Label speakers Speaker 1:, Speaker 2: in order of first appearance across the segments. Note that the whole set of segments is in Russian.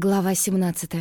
Speaker 1: Глава 17.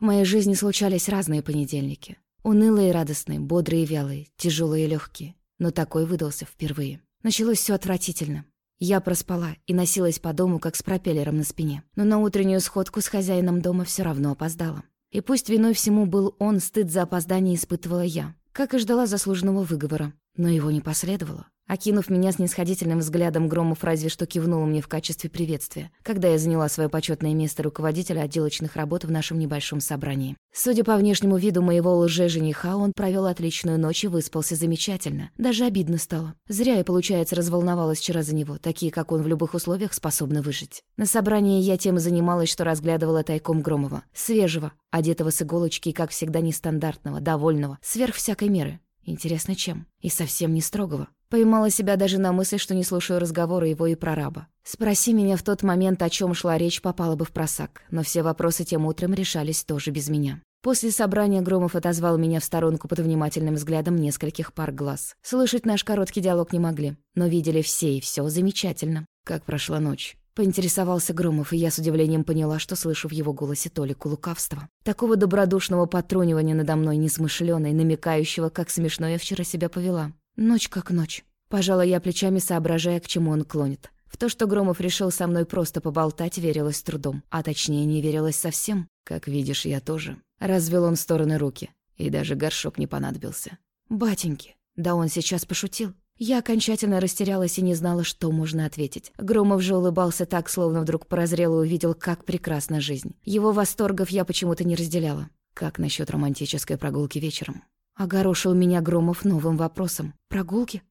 Speaker 1: В моей жизни случались разные понедельники. Унылые и радостные, бодрые и вялые, тяжелые и легкие. Но такой выдался впервые. Началось все отвратительно. Я проспала и носилась по дому, как с пропеллером на спине. Но на утреннюю сходку с хозяином дома все равно опоздала. И пусть виной всему был он, стыд за опоздание испытывала я. Как и ждала заслуженного выговора. Но его не последовало. Окинув меня с нисходительным взглядом, Громов разве что кивнул мне в качестве приветствия, когда я заняла свое почетное место руководителя отделочных работ в нашем небольшом собрании. Судя по внешнему виду моего лже-жениха, он провел отличную ночь и выспался замечательно. Даже обидно стало. Зря я, получается, разволновалась вчера за него, такие, как он в любых условиях способны выжить. На собрании я тем и занималась, что разглядывала тайком Громова. Свежего, одетого с иголочки и, как всегда, нестандартного, довольного, сверх всякой меры. Интересно, чем? И совсем не строгого. Поймала себя даже на мысли, что не слушаю разговоры его и прораба. Спроси меня в тот момент, о чем шла речь, попала бы в просак, но все вопросы тем утром решались тоже без меня. После собрания Громов отозвал меня в сторонку под внимательным взглядом нескольких пар глаз. Слышать наш короткий диалог не могли, но видели все и все замечательно. Как прошла ночь. Поинтересовался Громов, и я с удивлением поняла, что слышу в его голосе толику лукавства. Такого добродушного потрунивания надо мной несмышленой, намекающего, как смешно я вчера себя повела. Ночь как ночь. Пожала я плечами, соображая, к чему он клонит. В то, что Громов решил со мной просто поболтать, верилось трудом. А точнее, не верилось совсем. Как видишь, я тоже. Развел он в стороны руки. И даже горшок не понадобился. Батеньки, да он сейчас пошутил. Я окончательно растерялась и не знала, что можно ответить. Громов же улыбался так, словно вдруг прозрел и увидел, как прекрасна жизнь. Его восторгов я почему-то не разделяла. Как насчет романтической прогулки вечером? Огорошил меня Громов новым вопросом. «Прогулки?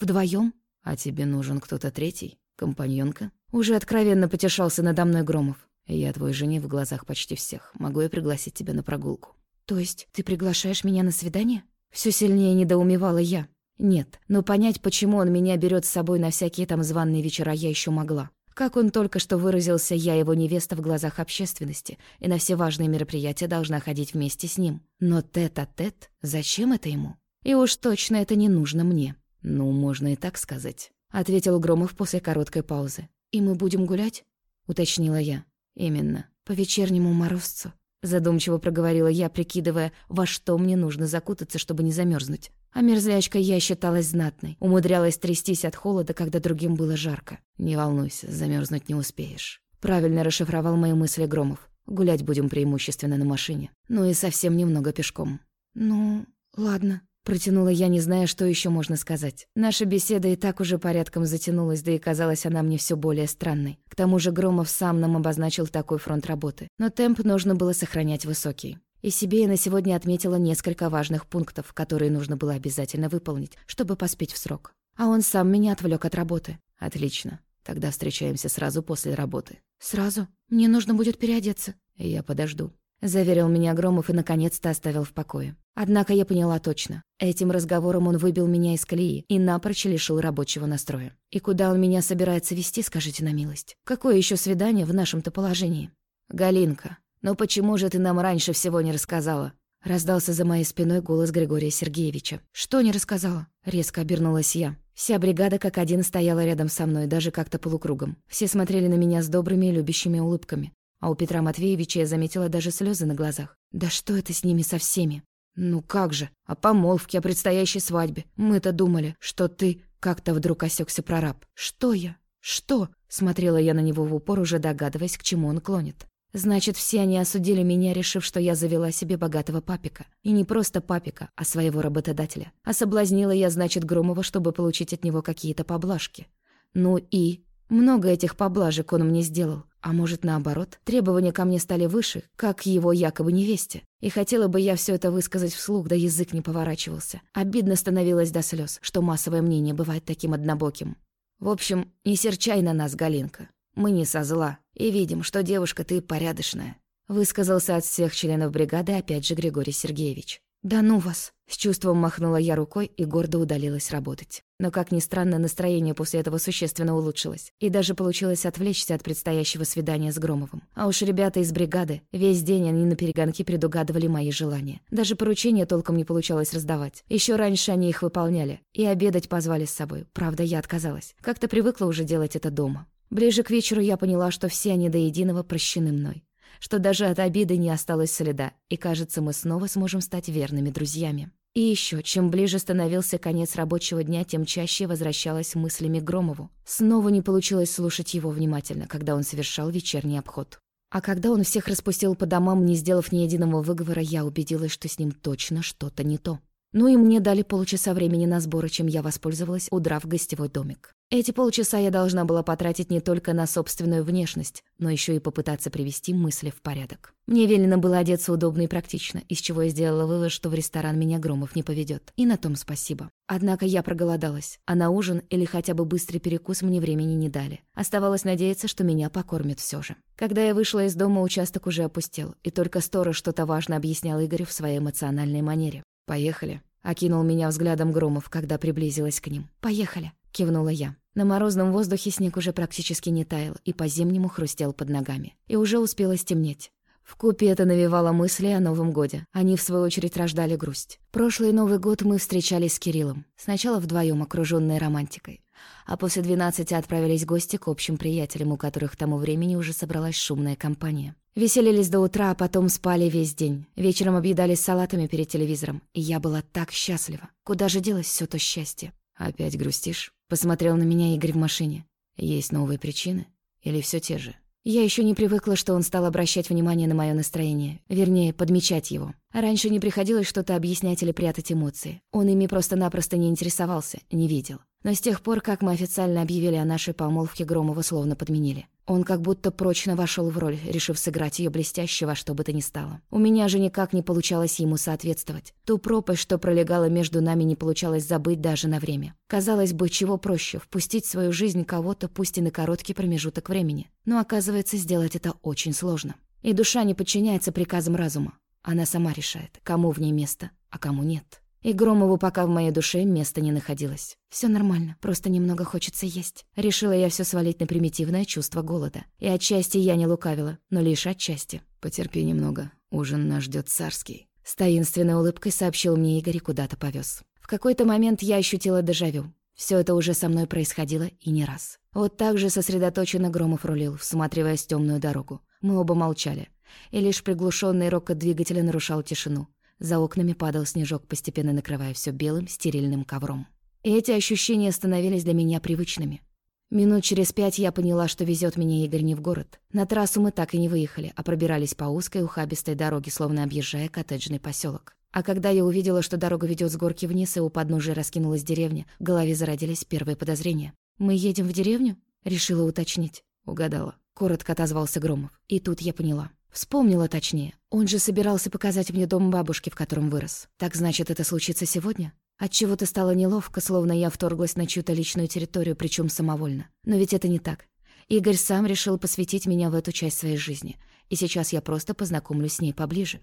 Speaker 1: Вдвоем? А тебе нужен кто-то третий? Компаньонка?» Уже откровенно потешался надо мной Громов. «Я твой жених в глазах почти всех. Могу я пригласить тебя на прогулку?» «То есть ты приглашаешь меня на свидание?» Все сильнее недоумевала я. Нет, но понять, почему он меня берет с собой на всякие там званные вечера, я еще могла. Как он только что выразился, я его невеста в глазах общественности, и на все важные мероприятия должна ходить вместе с ним. Но тет-а-тет, зачем это ему? И уж точно это не нужно мне. «Ну, можно и так сказать», — ответил Громов после короткой паузы. «И мы будем гулять?» — уточнила я. «Именно. По вечернему морозцу». Задумчиво проговорила я, прикидывая, во что мне нужно закутаться, чтобы не замерзнуть. А мерзлячка я считалась знатной, умудрялась трястись от холода, когда другим было жарко. «Не волнуйся, замерзнуть не успеешь». Правильно расшифровал мои мысли Громов. «Гулять будем преимущественно на машине. Ну и совсем немного пешком». «Ну, ладно», Протянула я, не зная, что еще можно сказать. Наша беседа и так уже порядком затянулась, да и казалась она мне все более странной. К тому же Громов сам нам обозначил такой фронт работы. Но темп нужно было сохранять высокий. И себе я на сегодня отметила несколько важных пунктов, которые нужно было обязательно выполнить, чтобы поспеть в срок. А он сам меня отвлек от работы. Отлично. Тогда встречаемся сразу после работы. Сразу? Мне нужно будет переодеться. Я подожду. Заверил меня Громов и наконец-то оставил в покое. Однако я поняла точно. Этим разговором он выбил меня из колеи и напрочь лишил рабочего настроя. И куда он меня собирается вести, скажите на милость? Какое еще свидание в нашем-то положении? «Галинка, ну почему же ты нам раньше всего не рассказала?» Раздался за моей спиной голос Григория Сергеевича. «Что не рассказала?» Резко обернулась я. Вся бригада как один стояла рядом со мной, даже как-то полукругом. Все смотрели на меня с добрыми и любящими улыбками. А у Петра Матвеевича я заметила даже слезы на глазах. Да что это с ними со всеми? Ну как же, о помолвке, о предстоящей свадьбе. Мы-то думали, что ты... Как-то вдруг осекся прораб. Что я? Что? Смотрела я на него в упор, уже догадываясь, к чему он клонит. Значит, все они осудили меня, решив, что я завела себе богатого папика. И не просто папика, а своего работодателя. А соблазнила я, значит, Громова, чтобы получить от него какие-то поблажки. Ну и... Много этих поблажек он мне сделал. А может, наоборот, требования ко мне стали выше, как его якобы невесте. И хотела бы я все это высказать вслух, да язык не поворачивался. Обидно становилось до слез, что массовое мнение бывает таким однобоким. В общем, не серчай на нас, Галинка. Мы не со зла. И видим, что девушка ты порядочная. Высказался от всех членов бригады опять же Григорий Сергеевич. «Да ну вас!» С чувством махнула я рукой и гордо удалилась работать. Но, как ни странно, настроение после этого существенно улучшилось. И даже получилось отвлечься от предстоящего свидания с Громовым. А уж ребята из бригады, весь день они на перегонки предугадывали мои желания. Даже поручения толком не получалось раздавать. Еще раньше они их выполняли. И обедать позвали с собой. Правда, я отказалась. Как-то привыкла уже делать это дома. Ближе к вечеру я поняла, что все они до единого прощены мной. что даже от обиды не осталось следа, и кажется, мы снова сможем стать верными друзьями. И еще, чем ближе становился конец рабочего дня, тем чаще возвращалась мыслями к Громову. Снова не получилось слушать его внимательно, когда он совершал вечерний обход. А когда он всех распустил по домам, не сделав ни единого выговора, я убедилась, что с ним точно что-то не то. Ну и мне дали полчаса времени на сборы, чем я воспользовалась, удрав гостевой домик. Эти полчаса я должна была потратить не только на собственную внешность, но еще и попытаться привести мысли в порядок. Мне велено было одеться удобно и практично, из чего я сделала вывод, что в ресторан меня Громов не поведет. И на том спасибо. Однако я проголодалась, а на ужин или хотя бы быстрый перекус мне времени не дали. Оставалось надеяться, что меня покормят все же. Когда я вышла из дома, участок уже опустел, и только сторож что-то важно объяснял Игорю в своей эмоциональной манере. «Поехали», — окинул меня взглядом Громов, когда приблизилась к ним. «Поехали», — кивнула я. На морозном воздухе снег уже практически не таял и по-зимнему хрустел под ногами. И уже успело стемнеть. В купе это навевало мысли о Новом годе. Они, в свою очередь, рождали грусть. Прошлый Новый год мы встречались с Кириллом. Сначала вдвоем, окружённые романтикой. А после двенадцати отправились гости к общим приятелям, у которых к тому времени уже собралась шумная компания. Веселились до утра, а потом спали весь день. Вечером объедались салатами перед телевизором. И я была так счастлива. Куда же делось все то счастье? «Опять грустишь?» Посмотрел на меня Игорь в машине. «Есть новые причины? Или все те же?» Я еще не привыкла, что он стал обращать внимание на мое настроение, вернее, подмечать его. Раньше не приходилось что-то объяснять или прятать эмоции. Он ими просто-напросто не интересовался, не видел. Но с тех пор, как мы официально объявили о нашей помолвке, Громова словно подменили. Он как будто прочно вошел в роль, решив сыграть ее блестяще во что бы то ни стало. У меня же никак не получалось ему соответствовать. Ту пропасть, что пролегала между нами, не получалось забыть даже на время. Казалось бы, чего проще — впустить в свою жизнь кого-то, пусть и на короткий промежуток времени. Но оказывается, сделать это очень сложно. И душа не подчиняется приказам разума. Она сама решает, кому в ней место, а кому нет. И Громову пока в моей душе места не находилось. Все нормально, просто немного хочется есть. Решила я все свалить на примитивное чувство голода. И отчасти я не лукавила, но лишь отчасти. «Потерпи немного, ужин нас ждет царский». С таинственной улыбкой сообщил мне Игорь и куда-то повез. В какой-то момент я ощутила дежавю. Все это уже со мной происходило и не раз. Вот так же сосредоточенно Громов рулил, всматриваясь в темную дорогу. Мы оба молчали. И лишь приглушенный рокот двигателя нарушал тишину. За окнами падал снежок, постепенно накрывая все белым стерильным ковром. И эти ощущения становились для меня привычными. Минут через пять я поняла, что везет меня Игорь не в город. На трассу мы так и не выехали, а пробирались по узкой ухабистой дороге, словно объезжая коттеджный поселок. А когда я увидела, что дорога ведет с горки вниз, и у подножия раскинулась деревня, в голове зародились первые подозрения. «Мы едем в деревню?» — решила уточнить. Угадала. Коротко отозвался Громов. И тут я поняла. Вспомнила точнее. Он же собирался показать мне дом бабушки, в котором вырос. Так значит, это случится сегодня? Отчего-то стало неловко, словно я вторглась на чью-то личную территорию, причем самовольно. Но ведь это не так. Игорь сам решил посвятить меня в эту часть своей жизни. И сейчас я просто познакомлюсь с ней поближе.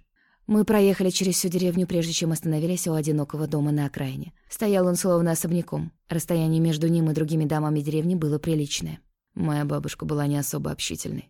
Speaker 1: Мы проехали через всю деревню, прежде чем остановились у одинокого дома на окраине. Стоял он словно особняком. Расстояние между ним и другими домами деревни было приличное. Моя бабушка была не особо общительной.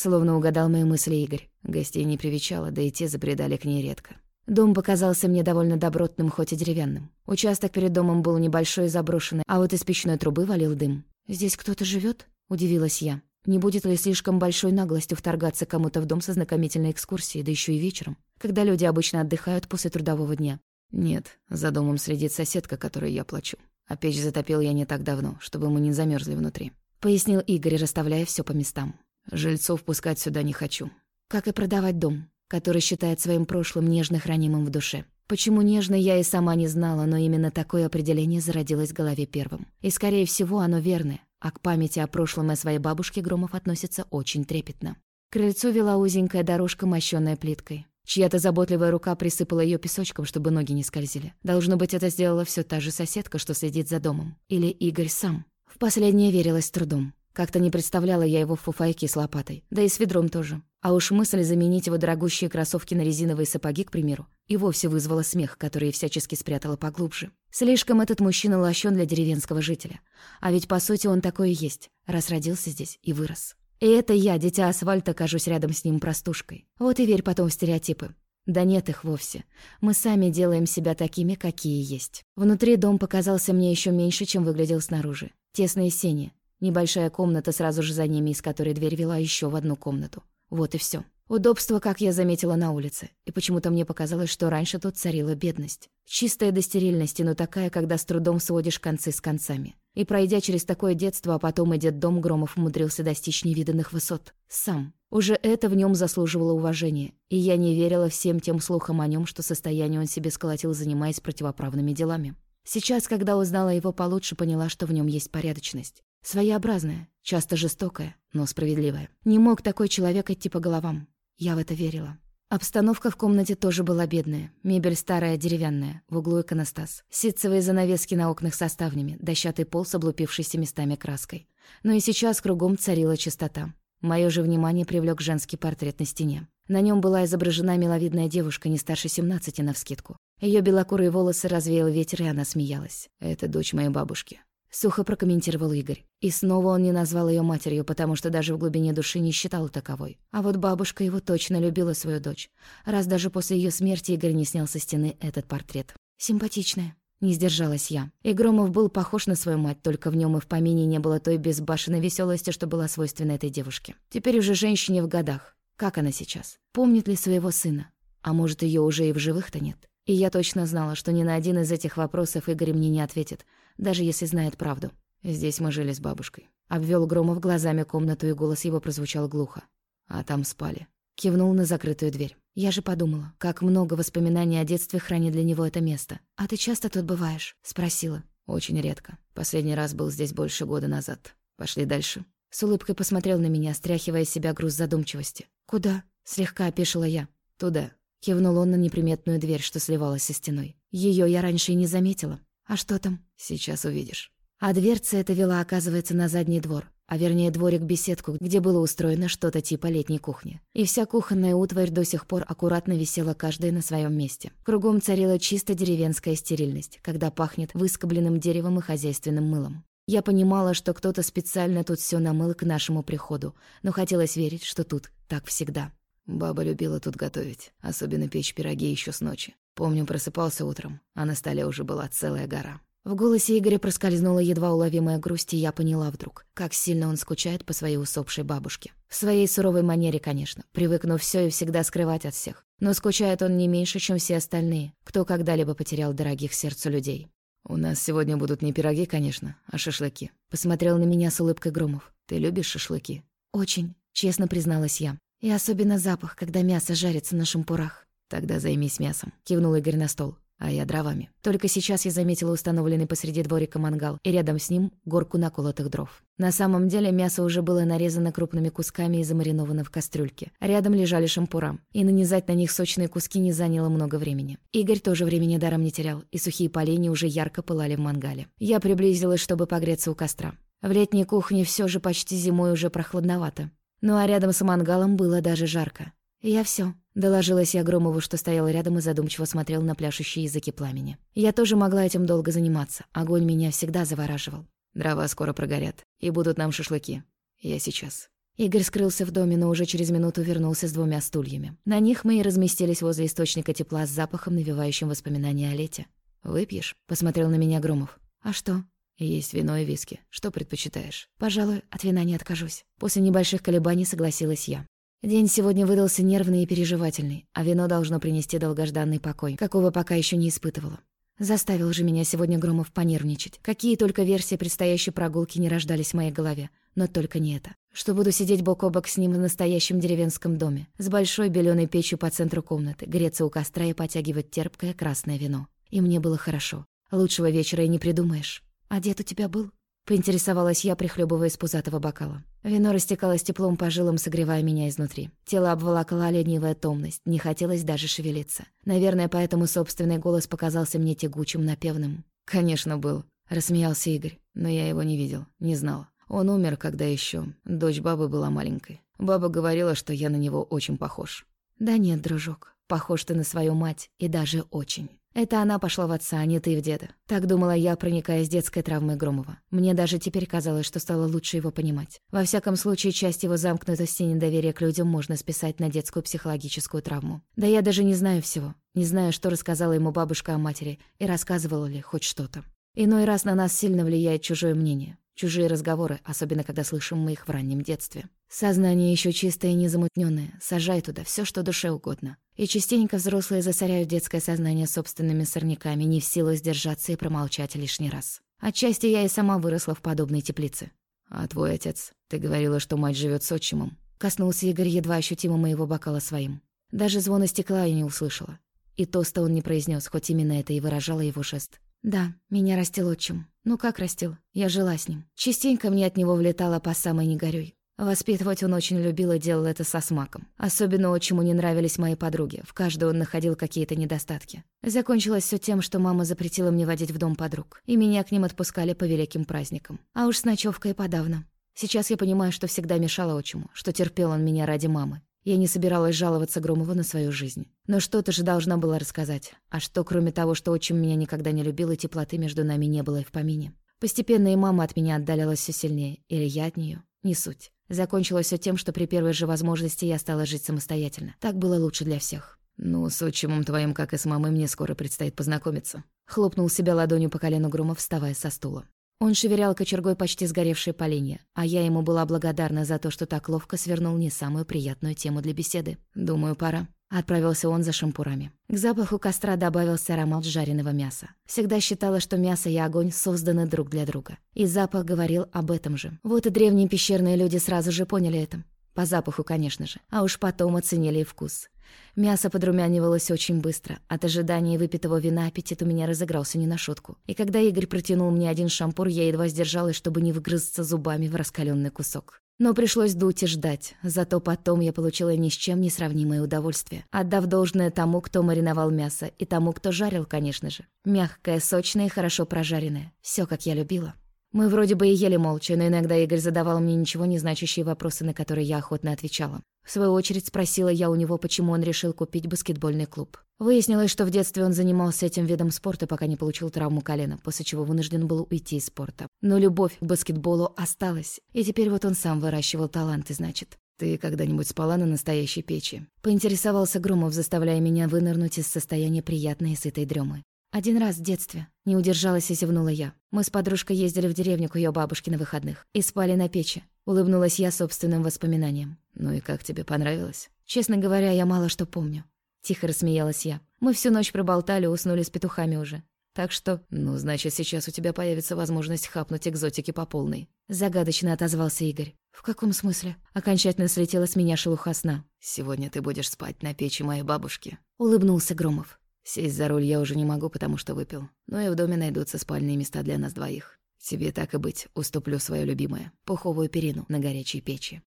Speaker 1: Словно угадал мои мысли Игорь. Гостей не привечала, да и те забредали к ней редко. Дом показался мне довольно добротным, хоть и деревянным. Участок перед домом был небольшой и заброшенный, а вот из печной трубы валил дым. «Здесь кто-то живет? удивилась я. «Не будет ли слишком большой наглостью вторгаться кому-то в дом со знакомительной экскурсией, да еще и вечером, когда люди обычно отдыхают после трудового дня?» «Нет, за домом следит соседка, которой я плачу. А печь затопил я не так давно, чтобы мы не замерзли внутри», — пояснил Игорь, расставляя все по местам. Жильцов пускать сюда не хочу. Как и продавать дом, который считает своим прошлым нежно хранимым в душе. Почему нежно, я и сама не знала, но именно такое определение зародилось в голове первым. И, скорее всего, оно верное, а к памяти о прошлом и своей бабушке Громов относится очень трепетно. К крыльцу вела узенькая дорожка, мощенная плиткой. Чья-то заботливая рука присыпала ее песочком, чтобы ноги не скользили. Должно быть, это сделала все та же соседка, что следит за домом. Или Игорь сам. В последнее верилось трудом. Как-то не представляла я его в фуфайке с лопатой. Да и с ведром тоже. А уж мысль заменить его дорогущие кроссовки на резиновые сапоги, к примеру, и вовсе вызвала смех, который всячески спрятала поглубже. Слишком этот мужчина лощен для деревенского жителя. А ведь, по сути, он такой и есть, раз родился здесь и вырос. И это я, дитя асфальта, кажусь рядом с ним простушкой. Вот и верь потом в стереотипы. Да нет их вовсе. Мы сами делаем себя такими, какие есть. Внутри дом показался мне еще меньше, чем выглядел снаружи. Тесные сени, Небольшая комната сразу же за ними, из которой дверь вела еще в одну комнату. Вот и все. Удобство, как я заметила на улице, и почему-то мне показалось, что раньше тут царила бедность. Чистая до стерильности, но такая, когда с трудом сводишь концы с концами. И пройдя через такое детство, а потом и дом Громов умудрился достичь невиданных высот. Сам. Уже это в нем заслуживало уважения, и я не верила всем тем слухам о нем, что состояние он себе сколотил, занимаясь противоправными делами. Сейчас, когда узнала его получше, поняла, что в нем есть порядочность. Своеобразная, часто жестокая, но справедливая. Не мог такой человек идти по головам. Я в это верила. Обстановка в комнате тоже была бедная. Мебель старая, деревянная, в углу иконостас. Ситцевые занавески на окнах со ставнями, дощатый пол с облупившейся местами краской. Но и сейчас кругом царила чистота. Мое же внимание привлек женский портрет на стене. На нем была изображена миловидная девушка не старше 17 навскидку. Ее белокурые волосы развеял ветер, и она смеялась. «Это дочь моей бабушки. Сухо прокомментировал Игорь. И снова он не назвал ее матерью, потому что даже в глубине души не считал таковой. А вот бабушка его точно любила свою дочь, раз даже после ее смерти Игорь не снял со стены этот портрет. Симпатичная. Не сдержалась я. И Громов был похож на свою мать, только в нем и в помине не было той безбашенной веселости, что была свойственна этой девушке. Теперь уже женщине в годах. Как она сейчас? Помнит ли своего сына? А может, ее уже и в живых-то нет? И я точно знала, что ни на один из этих вопросов Игорь мне не ответит, даже если знает правду. Здесь мы жили с бабушкой. Обвел Громов глазами комнату, и голос его прозвучал глухо. А там спали. Кивнул на закрытую дверь. Я же подумала, как много воспоминаний о детстве хранит для него это место. «А ты часто тут бываешь?» — спросила. «Очень редко. Последний раз был здесь больше года назад. Пошли дальше». С улыбкой посмотрел на меня, стряхивая с себя груз задумчивости. «Куда?» — слегка опешила я. «Туда». Кивнул он на неприметную дверь, что сливалась со стеной. Ее я раньше и не заметила. «А что там?» «Сейчас увидишь». А дверца эта вела, оказывается, на задний двор, а вернее дворик-беседку, где было устроено что-то типа летней кухни. И вся кухонная утварь до сих пор аккуратно висела каждая на своем месте. Кругом царила чисто деревенская стерильность, когда пахнет выскобленным деревом и хозяйственным мылом. Я понимала, что кто-то специально тут все намыл к нашему приходу, но хотелось верить, что тут так всегда. Баба любила тут готовить, особенно печь пироги еще с ночи. Помню, просыпался утром, а на столе уже была целая гора. В голосе Игоря проскользнула едва уловимая грусть, и я поняла вдруг, как сильно он скучает по своей усопшей бабушке. В своей суровой манере, конечно, привыкнув все и всегда скрывать от всех. Но скучает он не меньше, чем все остальные, кто когда-либо потерял дорогих сердцу людей. «У нас сегодня будут не пироги, конечно, а шашлыки». Посмотрел на меня с улыбкой Громов. «Ты любишь шашлыки?» «Очень», — честно призналась я. «И особенно запах, когда мясо жарится на шампурах». «Тогда займись мясом», — кивнул Игорь на стол. «А я дровами». Только сейчас я заметила установленный посреди дворика мангал, и рядом с ним горку наколотых дров. На самом деле мясо уже было нарезано крупными кусками и замариновано в кастрюльке. Рядом лежали шампура, и нанизать на них сочные куски не заняло много времени. Игорь тоже времени даром не терял, и сухие поленья уже ярко пылали в мангале. Я приблизилась, чтобы погреться у костра. В летней кухне все же почти зимой уже прохладновато. Ну а рядом с мангалом было даже жарко. «Я все, доложилась я Громову, что стоял рядом и задумчиво смотрел на пляшущие языки пламени. Я тоже могла этим долго заниматься. Огонь меня всегда завораживал. «Дрова скоро прогорят, и будут нам шашлыки. Я сейчас». Игорь скрылся в доме, но уже через минуту вернулся с двумя стульями. На них мы и разместились возле источника тепла с запахом, навевающим воспоминания о лете. «Выпьешь?» — посмотрел на меня Громов. «А что?» «Есть вино и виски. Что предпочитаешь?» «Пожалуй, от вина не откажусь». После небольших колебаний согласилась я. День сегодня выдался нервный и переживательный, а вино должно принести долгожданный покой, какого пока еще не испытывала. Заставил же меня сегодня Громов понервничать. Какие только версии предстоящей прогулки не рождались в моей голове. Но только не это. Что буду сидеть бок о бок с ним в настоящем деревенском доме, с большой беленой печью по центру комнаты, греться у костра и потягивать терпкое красное вино. И мне было хорошо. Лучшего вечера и не придумаешь. «А дед у тебя был?» Поинтересовалась я, прихлебывая из пузатого бокала. Вино растекалось теплом по жилам, согревая меня изнутри. Тело обволокла ленивая томность, не хотелось даже шевелиться. Наверное, поэтому собственный голос показался мне тягучим, напевным. «Конечно, был», — рассмеялся Игорь. «Но я его не видел, не знал. Он умер, когда еще дочь бабы была маленькой. Баба говорила, что я на него очень похож». «Да нет, дружок, похож ты на свою мать, и даже очень». Это она пошла в отца, а не ты в деда. Так думала я, проникая с детской травмой Громова. Мне даже теперь казалось, что стало лучше его понимать. Во всяком случае, часть его замкнутости и недоверия к людям можно списать на детскую психологическую травму. Да я даже не знаю всего. Не знаю, что рассказала ему бабушка о матери, и рассказывала ли хоть что-то. Иной раз на нас сильно влияет чужое мнение. Чужие разговоры, особенно когда слышим мы их в раннем детстве. Сознание еще чистое и незамутненное, сажай туда все, что душе угодно. И частенько взрослые засоряют детское сознание собственными сорняками, не в силу сдержаться и промолчать лишний раз. Отчасти я и сама выросла в подобной теплице. «А твой отец? Ты говорила, что мать живет с отчимом?» Коснулся Игорь едва ощутимо моего бокала своим. Даже звона стекла я не услышала. И тоста он не произнес, хоть именно это и выражало его жест. «Да, меня растил отчим. Ну как растил? Я жила с ним. Частенько мне от него влетало по самой не горюй. Воспитывать он очень любил и делал это со смаком. Особенно отчиму не нравились мои подруги, в каждой он находил какие-то недостатки. Закончилось все тем, что мама запретила мне водить в дом подруг, и меня к ним отпускали по великим праздникам. А уж с ночевкой подавно. Сейчас я понимаю, что всегда мешала отчиму, что терпел он меня ради мамы. Я не собиралась жаловаться Громову на свою жизнь. Но что-то же должна была рассказать. А что, кроме того, что отчим меня никогда не любил, и теплоты между нами не было и в помине. Постепенно и мама от меня отдалялась все сильнее, или я от нее. Не суть. Закончилось все тем, что при первой же возможности я стала жить самостоятельно. Так было лучше для всех. «Ну, с отчимом твоим, как и с мамой, мне скоро предстоит познакомиться». Хлопнул себя ладонью по колену Громов, вставая со стула. Он шевырял кочергой почти сгоревшие поленья, а я ему была благодарна за то, что так ловко свернул не самую приятную тему для беседы. «Думаю, пора». Отправился он за шампурами. К запаху костра добавился аромат жареного мяса. Всегда считала, что мясо и огонь созданы друг для друга. И запах говорил об этом же. Вот и древние пещерные люди сразу же поняли это. По запаху, конечно же. А уж потом оценили и вкус. Мясо подрумянивалось очень быстро. От ожидания выпитого вина аппетит у меня разыгрался не на шутку. И когда Игорь протянул мне один шампур, я едва сдержалась, чтобы не выгрызться зубами в раскаленный кусок. Но пришлось дуть и ждать. Зато потом я получила ни с чем не сравнимое удовольствие. Отдав должное тому, кто мариновал мясо, и тому, кто жарил, конечно же. Мягкое, сочное и хорошо прожаренное. Все, как я любила. Мы вроде бы и ели молча, но иногда Игорь задавал мне ничего не значащие вопросы, на которые я охотно отвечала. В свою очередь спросила я у него, почему он решил купить баскетбольный клуб. Выяснилось, что в детстве он занимался этим видом спорта, пока не получил травму колена, после чего вынужден был уйти из спорта. Но любовь к баскетболу осталась, и теперь вот он сам выращивал таланты, значит. «Ты когда-нибудь спала на настоящей печи?» Поинтересовался Громов, заставляя меня вынырнуть из состояния приятной и сытой дремы. «Один раз в детстве. Не удержалась и зевнула я. Мы с подружкой ездили в деревню к ее бабушке на выходных и спали на печи. Улыбнулась я собственным воспоминаниям. «Ну и как тебе понравилось?» «Честно говоря, я мало что помню». Тихо рассмеялась я. Мы всю ночь проболтали, уснули с петухами уже. Так что... «Ну, значит, сейчас у тебя появится возможность хапнуть экзотики по полной». Загадочно отозвался Игорь. «В каком смысле?» Окончательно слетела с меня шелуха сна. «Сегодня ты будешь спать на печи моей бабушки», — улыбнулся Громов. «Сесть за руль я уже не могу, потому что выпил. Но и в доме найдутся спальные места для нас двоих. Тебе так и быть, уступлю свое любимое, пуховую перину на горячей печи.